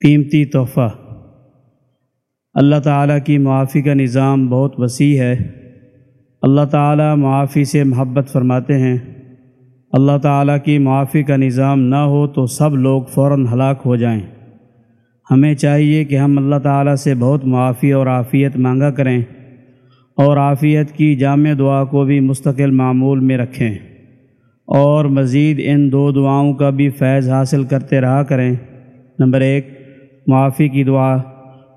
قیمتی تحفہ۔ اللہ تعالیٰ کی معافی کا نظام بہت وسیع ہے۔ اللہ تعالیٰ معافی سے محبت فرماتے ہیں۔ اللہ تعالیٰ کی معافی کا نظام نہ ہو تو سب لوگ فوراً ہلاک ہو جائیں۔ ہمیں چاہیے کہ ہم اللہ تعالیٰ سے بہت معافی اور عافیت مانگا کریں اور عافیت کی جامع دعا کو بھی مستقل معمول میں رکھیں اور مزید ان دو دعاؤں کا بھی فیض حاصل کرتے رہا کریں۔ نمبر ایک معافی کی دعا۔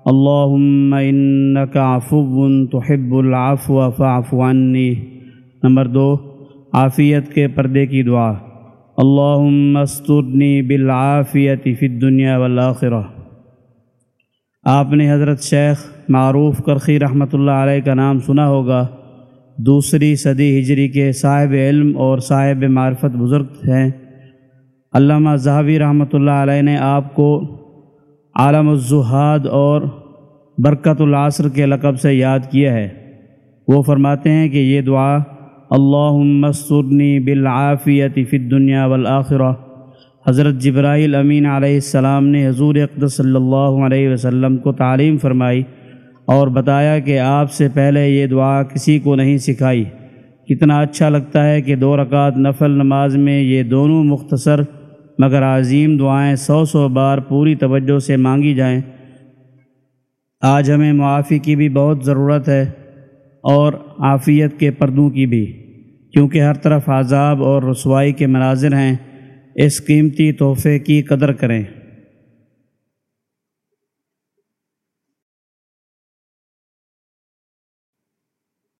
اللہم انکا عفو تحب العفو فاعف عنی۔ نمبر دو، عافیت کے پردے کی دعا۔ اللہم استرنی بالعافیت فی الدنیا والآخرہ۔ آپ نے حضرت شیخ معروف کرخی رحمۃ اللہ علیہ کا نام سنا ہوگا۔ دوسری صدی ہجری کے صاحب علم اور صاحب معرفت بزرگ ہیں۔ علامہ ظہبی رحمۃ اللہ علیہ نے آپ کو عالم الزہاد اور برکت العصر کے لقب سے یاد کیا ہے۔ وہ فرماتے ہیں کہ یہ دعا اللہ مسرنی بالعافیت فی الدنیا والآخرہ حضرت جبرائیل امین علیہ السلام نے حضور اقدس صلی اللہ علیہ وسلم کو تعلیم فرمائی اور بتایا کہ آپ سے پہلے یہ دعا کسی کو نہیں سکھائی۔ کتنا اچھا لگتا ہے کہ دو رکعت نفل نماز میں یہ دونوں مختصر مگر عظیم دعائیں سو سو بار پوری توجہ سے مانگی جائیں۔ آج ہمیں معافی کی بھی بہت ضرورت ہے اور عافیت کے پردوں کی بھی، کیونکہ ہر طرف عذاب اور رسوائی کے مناظر ہیں۔ اس قیمتی تحفے کی قدر کریں۔